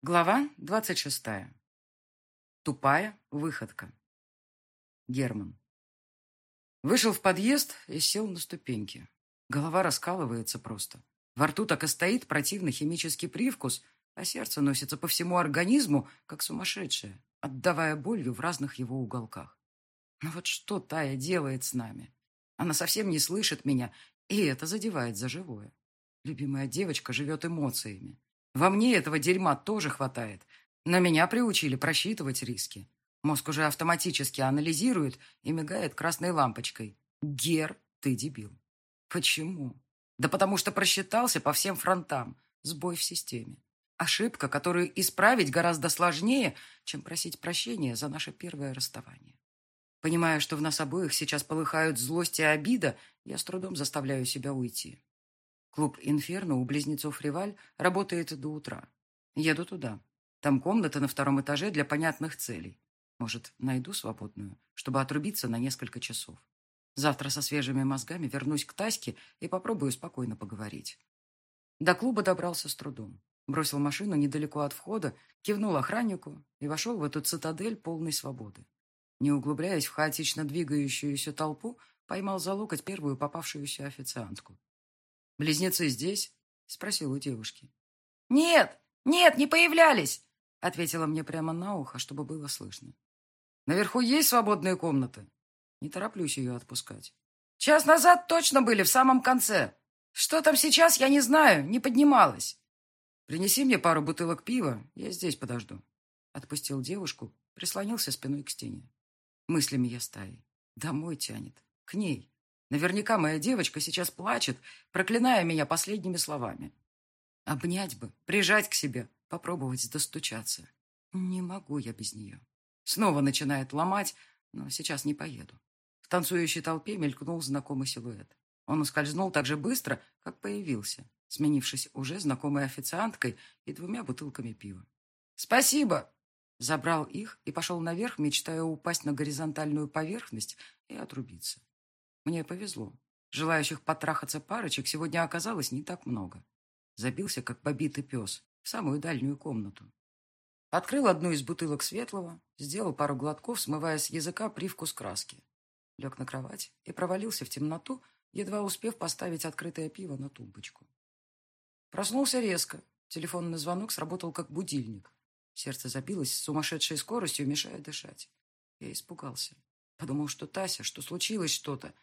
Глава двадцать шестая. Тупая выходка. Герман. Вышел в подъезд и сел на ступеньки. Голова раскалывается просто. Во рту так и стоит противный химический привкус, а сердце носится по всему организму, как сумасшедшее, отдавая болью в разных его уголках. Но вот что Тая делает с нами? Она совсем не слышит меня, и это задевает за живое. Любимая девочка живет эмоциями. Во мне этого дерьма тоже хватает. Но меня приучили просчитывать риски. Мозг уже автоматически анализирует и мигает красной лампочкой. Гер, ты дебил. Почему? Да потому что просчитался по всем фронтам. Сбой в системе. Ошибка, которую исправить гораздо сложнее, чем просить прощения за наше первое расставание. Понимая, что в нас обоих сейчас полыхают злость и обида, я с трудом заставляю себя уйти. Клуб «Инферно» у близнецов Риваль работает до утра. Еду туда. Там комната на втором этаже для понятных целей. Может, найду свободную, чтобы отрубиться на несколько часов. Завтра со свежими мозгами вернусь к Таське и попробую спокойно поговорить. До клуба добрался с трудом. Бросил машину недалеко от входа, кивнул охраннику и вошел в эту цитадель полной свободы. Не углубляясь в хаотично двигающуюся толпу, поймал за локоть первую попавшуюся официантку. «Близнецы здесь?» — спросил у девушки. «Нет, нет, не появлялись!» — ответила мне прямо на ухо, чтобы было слышно. «Наверху есть свободные комнаты?» Не тороплюсь ее отпускать. «Час назад точно были, в самом конце. Что там сейчас, я не знаю, не поднималась». «Принеси мне пару бутылок пива, я здесь подожду». Отпустил девушку, прислонился спиной к стене. Мыслями я стаей. Домой тянет. К ней. Наверняка моя девочка сейчас плачет, проклиная меня последними словами. Обнять бы, прижать к себе, попробовать достучаться. Не могу я без нее. Снова начинает ломать, но сейчас не поеду. В танцующей толпе мелькнул знакомый силуэт. Он ускользнул так же быстро, как появился, сменившись уже знакомой официанткой и двумя бутылками пива. «Спасибо!» Забрал их и пошел наверх, мечтая упасть на горизонтальную поверхность и отрубиться. Мне повезло. Желающих потрахаться парочек сегодня оказалось не так много. Забился, как побитый пес, в самую дальнюю комнату. Открыл одну из бутылок светлого, сделал пару глотков, смывая с языка привкус краски. Лег на кровать и провалился в темноту, едва успев поставить открытое пиво на тумбочку. Проснулся резко. Телефонный звонок сработал как будильник. Сердце забилось с сумасшедшей скоростью, мешая дышать. Я испугался. Подумал, что Тася, что случилось что-то,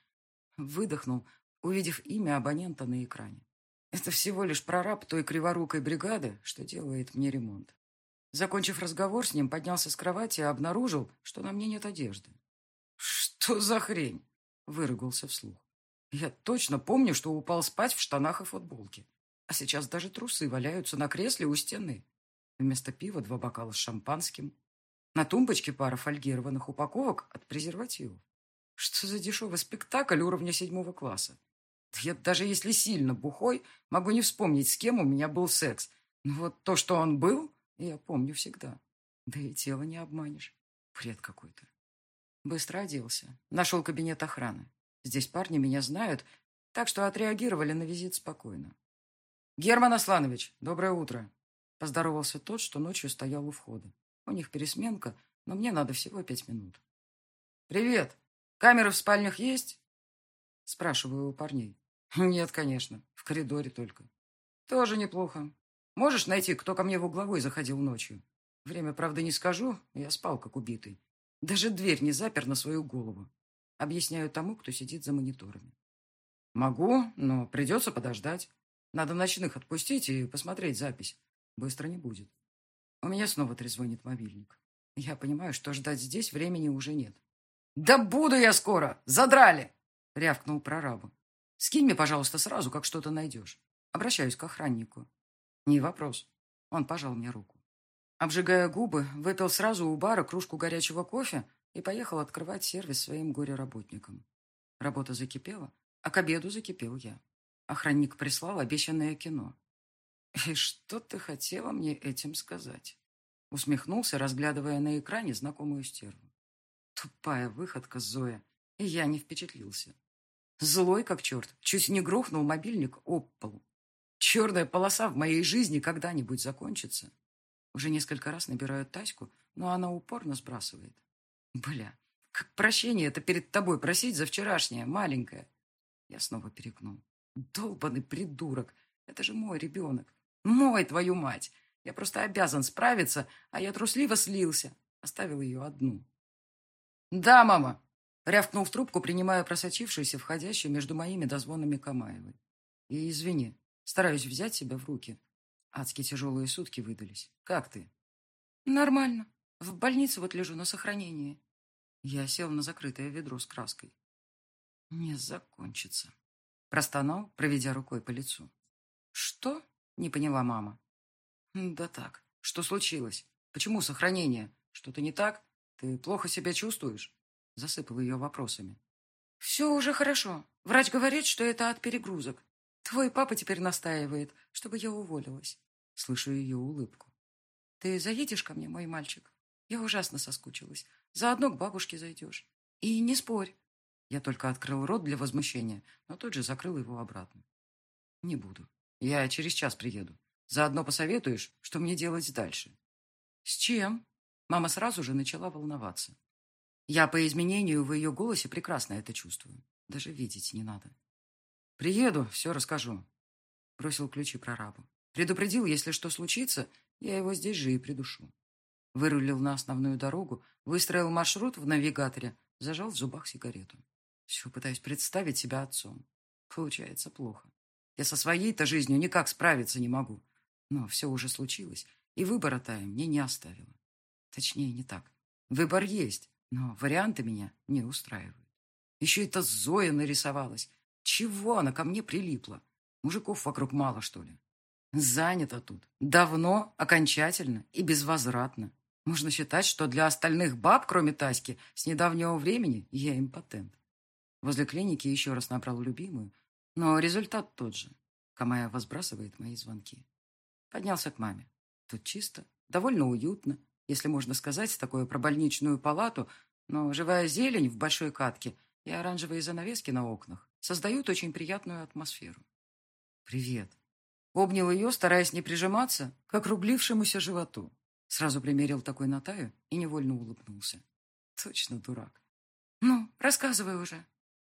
Выдохнул, увидев имя абонента на экране. Это всего лишь прораб той криворукой бригады, что делает мне ремонт. Закончив разговор с ним, поднялся с кровати и обнаружил, что на мне нет одежды. «Что за хрень?» — выругался вслух. «Я точно помню, что упал спать в штанах и футболке. А сейчас даже трусы валяются на кресле у стены. Вместо пива два бокала с шампанским. На тумбочке пара фольгированных упаковок от презервативов. Что за дешевый спектакль уровня седьмого класса? Я даже если сильно бухой, могу не вспомнить, с кем у меня был секс. Но вот то, что он был, я помню всегда. Да и тело не обманешь. Бред какой-то. Быстро оделся. Нашел кабинет охраны. Здесь парни меня знают, так что отреагировали на визит спокойно. «Герман Асланович, доброе утро!» Поздоровался тот, что ночью стоял у входа. У них пересменка, но мне надо всего пять минут. «Привет!» Камеры в спальнях есть? Спрашиваю у парней. Нет, конечно. В коридоре только. Тоже неплохо. Можешь найти, кто ко мне в угловой заходил ночью? Время, правда, не скажу. Я спал, как убитый. Даже дверь не запер на свою голову. Объясняю тому, кто сидит за мониторами. Могу, но придется подождать. Надо ночных отпустить и посмотреть запись. Быстро не будет. У меня снова трезвонит мобильник. Я понимаю, что ждать здесь времени уже нет. «Да буду я скоро! Задрали!» — рявкнул прорабу. «Скинь мне, пожалуйста, сразу, как что-то найдешь. Обращаюсь к охраннику». «Не вопрос». Он пожал мне руку. Обжигая губы, выпил сразу у бара кружку горячего кофе и поехал открывать сервис своим горе-работникам. Работа закипела, а к обеду закипел я. Охранник прислал обещанное кино. «И что ты хотела мне этим сказать?» Усмехнулся, разглядывая на экране знакомую стерву. Тупая выходка Зоя. И я не впечатлился. Злой как черт, чуть не грохнул мобильник об пол. Черная полоса в моей жизни когда-нибудь закончится. Уже несколько раз набирают Таську, но она упорно сбрасывает. Бля, как прощение это перед тобой просить за вчерашнее, маленькое. Я снова перекнул. Долбанный придурок. Это же мой ребенок. Мой, твою мать. Я просто обязан справиться, а я трусливо слился. Оставил ее одну. Да, мама. Рявкнул в трубку, принимая просочившуюся входящую между моими дозвонами Камаевой. И извини, стараюсь взять себя в руки. Адски тяжелые сутки выдались. Как ты? Нормально. В больнице вот лежу на сохранении. Я сел на закрытое ведро с краской. Не закончится. Простонал, проведя рукой по лицу. Что? Не поняла мама. Да так. Что случилось? Почему сохранение? Что-то не так? Ты плохо себя чувствуешь? Засыпал ее вопросами. Все уже хорошо. Врач говорит, что это от перегрузок. Твой папа теперь настаивает, чтобы я уволилась. Слышу ее улыбку. Ты заедешь ко мне, мой мальчик? Я ужасно соскучилась. Заодно к бабушке зайдешь. И не спорь. Я только открыл рот для возмущения, но тут же закрыл его обратно. Не буду. Я через час приеду. Заодно посоветуешь, что мне делать дальше. С чем? Мама сразу же начала волноваться. Я по изменению в ее голосе прекрасно это чувствую. Даже видеть не надо. Приеду, все расскажу. Бросил ключи прорабу. Предупредил, если что случится, я его здесь же и придушу. Вырулил на основную дорогу, выстроил маршрут в навигаторе, зажал в зубах сигарету. Все пытаюсь представить себя отцом. Получается плохо. Я со своей-то жизнью никак справиться не могу. Но все уже случилось, и выбора Тая мне не оставила. Точнее, не так. Выбор есть, но варианты меня не устраивают. Еще это Зоя нарисовалась. Чего она ко мне прилипла? Мужиков вокруг мало, что ли? Занято тут. Давно, окончательно и безвозвратно. Можно считать, что для остальных баб, кроме Таськи, с недавнего времени я импотент. Возле клиники еще раз набрал любимую, но результат тот же. Камая возбрасывает мои звонки. Поднялся к маме. Тут чисто, довольно уютно, если можно сказать, такое про больничную палату, но живая зелень в большой катке и оранжевые занавески на окнах создают очень приятную атмосферу. «Привет». Обнял ее, стараясь не прижиматься, как рублившемуся животу. Сразу примерил такой на Таю и невольно улыбнулся. Точно дурак. «Ну, рассказывай уже».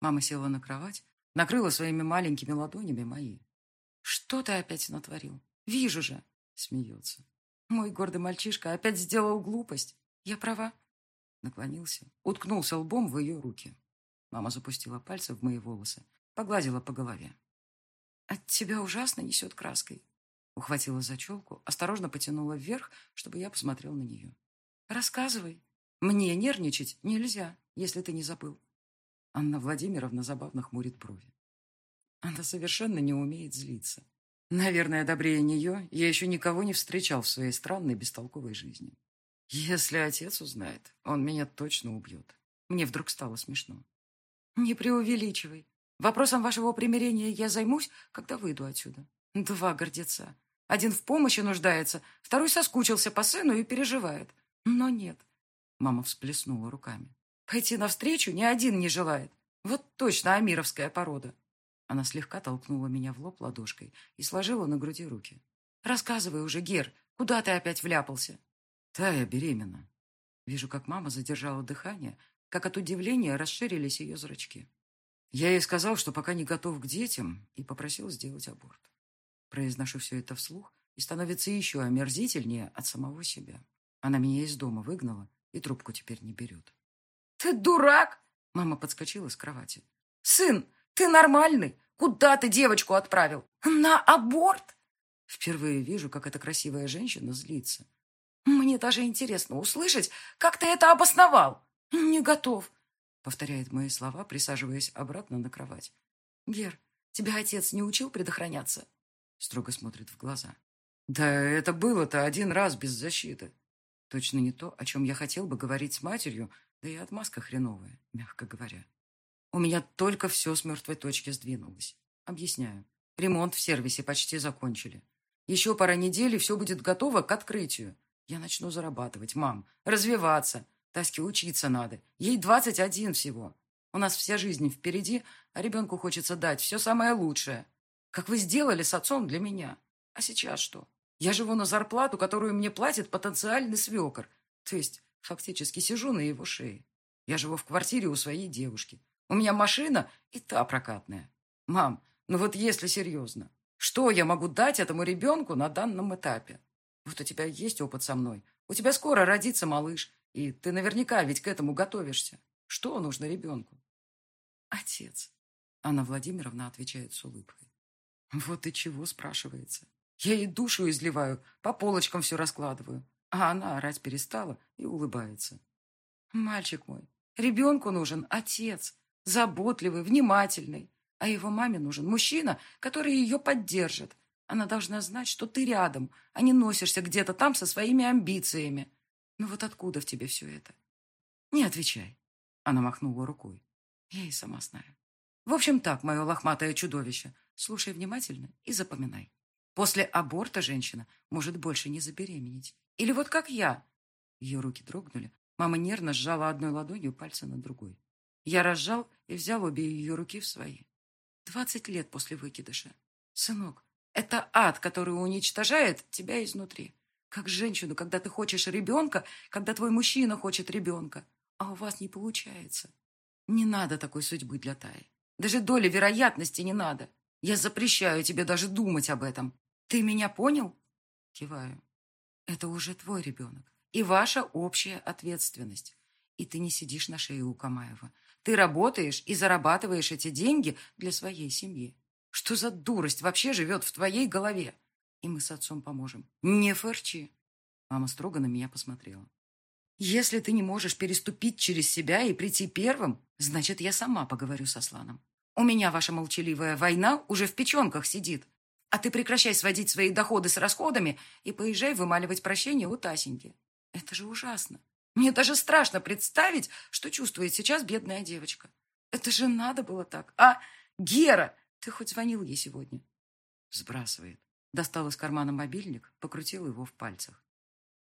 Мама села на кровать, накрыла своими маленькими ладонями мои. «Что ты опять натворил? Вижу же!» Смеется. «Мой гордый мальчишка опять сделал глупость. Я права?» Наклонился, уткнулся лбом в ее руки. Мама запустила пальцы в мои волосы, погладила по голове. «От тебя ужасно несет краской. Ухватила за челку, осторожно потянула вверх, чтобы я посмотрел на нее. «Рассказывай. Мне нервничать нельзя, если ты не забыл». Анна Владимировна забавно хмурит брови. Она совершенно не умеет злиться. Наверное, добрее нее я еще никого не встречал в своей странной бестолковой жизни. Если отец узнает, он меня точно убьет. Мне вдруг стало смешно. Не преувеличивай. Вопросом вашего примирения я займусь, когда выйду отсюда. Два гордеца. Один в помощи нуждается, второй соскучился по сыну и переживает. Но нет. Мама всплеснула руками. Пойти навстречу ни один не желает. Вот точно амировская порода. Она слегка толкнула меня в лоб ладошкой и сложила на груди руки. «Рассказывай уже, Гер, куда ты опять вляпался?» «Тая беременна». Вижу, как мама задержала дыхание, как от удивления расширились ее зрачки. Я ей сказал, что пока не готов к детям, и попросил сделать аборт. Произношу все это вслух и становится еще омерзительнее от самого себя. Она меня из дома выгнала и трубку теперь не берет. «Ты дурак!» Мама подскочила с кровати. «Сын, ты нормальный? Куда ты девочку отправил? На аборт?» Впервые вижу, как эта красивая женщина злится. «Мне даже интересно услышать, как ты это обосновал. Не готов», — повторяет мои слова, присаживаясь обратно на кровать. «Гер, тебя отец не учил предохраняться?» Строго смотрит в глаза. Да это было-то один раз без защиты. Точно не то, о чем я хотел бы говорить с матерью, да и отмазка хреновая, мягко говоря. У меня только все с мертвой точки сдвинулось. Объясняю. Ремонт в сервисе почти закончили. Еще пара недель, и все будет готово к открытию. Я начну зарабатывать, мам, развиваться. Таське учиться надо. Ей двадцать один всего. У нас вся жизнь впереди, а ребенку хочется дать все самое лучшее. Как вы сделали с отцом для меня. А сейчас что? Я живу на зарплату, которую мне платит потенциальный свекор. То есть, фактически, сижу на его шее. Я живу в квартире у своей девушки. У меня машина и та прокатная. Мам, ну вот если серьезно, что я могу дать этому ребенку на данном этапе? Вот у тебя есть опыт со мной. У тебя скоро родится малыш, и ты наверняка ведь к этому готовишься. Что нужно ребенку? Отец. Анна Владимировна отвечает с улыбкой. Вот и чего, спрашивается. Я ей душу изливаю, по полочкам все раскладываю. А она орать перестала и улыбается. Мальчик мой, ребенку нужен отец, заботливый, внимательный. А его маме нужен мужчина, который ее поддержит. Она должна знать, что ты рядом, а не носишься где-то там со своими амбициями. Ну вот откуда в тебе все это? Не отвечай. Она махнула рукой. Я и сама знаю. В общем так, мое лохматое чудовище, слушай внимательно и запоминай. После аборта женщина может больше не забеременеть. Или вот как я. Ее руки дрогнули. Мама нервно сжала одной ладонью пальцы на другой. Я разжал и взял обе ее руки в свои. Двадцать лет после выкидыша. Сынок, это ад, который уничтожает тебя изнутри. Как женщину, когда ты хочешь ребенка, когда твой мужчина хочет ребенка, а у вас не получается. Не надо такой судьбы для Таи. Даже доли вероятности не надо. Я запрещаю тебе даже думать об этом. Ты меня понял? Киваю. Это уже твой ребенок. И ваша общая ответственность. И ты не сидишь на шее у Камаева. Ты работаешь и зарабатываешь эти деньги для своей семьи. Что за дурость вообще живет в твоей голове? И мы с отцом поможем. Не фырчи. Мама строго на меня посмотрела. Если ты не можешь переступить через себя и прийти первым, значит, я сама поговорю со Сланом. У меня ваша молчаливая война уже в печенках сидит. А ты прекращай сводить свои доходы с расходами и поезжай вымаливать прощение у Тасеньки. Это же ужасно. Мне даже страшно представить, что чувствует сейчас бедная девочка. Это же надо было так. А, Гера, ты хоть звонил ей сегодня? Сбрасывает. Достал из кармана мобильник, покрутил его в пальцах.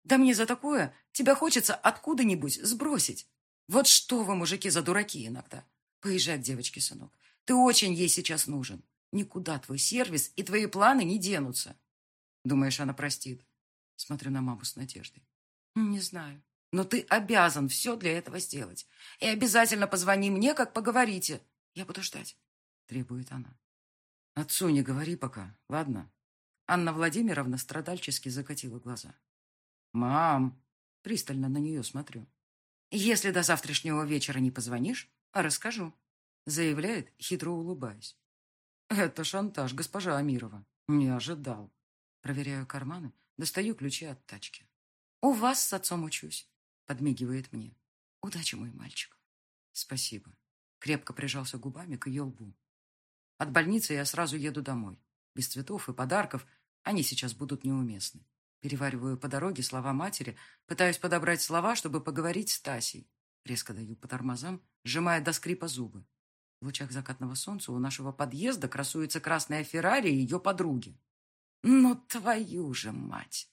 Да мне за такое тебя хочется откуда-нибудь сбросить. Вот что вы, мужики, за дураки иногда. Поезжай к девочке, сынок. Ты очень ей сейчас нужен. Никуда твой сервис и твои планы не денутся. Думаешь, она простит? Смотрю на маму с надеждой. Не знаю. Но ты обязан все для этого сделать. И обязательно позвони мне, как поговорите. Я буду ждать, требует она. Отцу не говори пока, ладно? Анна Владимировна страдальчески закатила глаза. Мам, пристально на нее смотрю. Если до завтрашнего вечера не позвонишь, расскажу, заявляет, хитро улыбаясь. Это шантаж, госпожа Амирова. Не ожидал. Проверяю карманы, достаю ключи от тачки. У вас с отцом учусь подмигивает мне. Удачи, мой мальчик. Спасибо. Крепко прижался губами к ее лбу. От больницы я сразу еду домой. Без цветов и подарков они сейчас будут неуместны. Перевариваю по дороге слова матери, пытаюсь подобрать слова, чтобы поговорить с Тасей. Резко даю по тормозам, сжимая до скрипа зубы. В лучах закатного солнца у нашего подъезда красуется красная Феррари и ее подруги. Ну, твою же мать!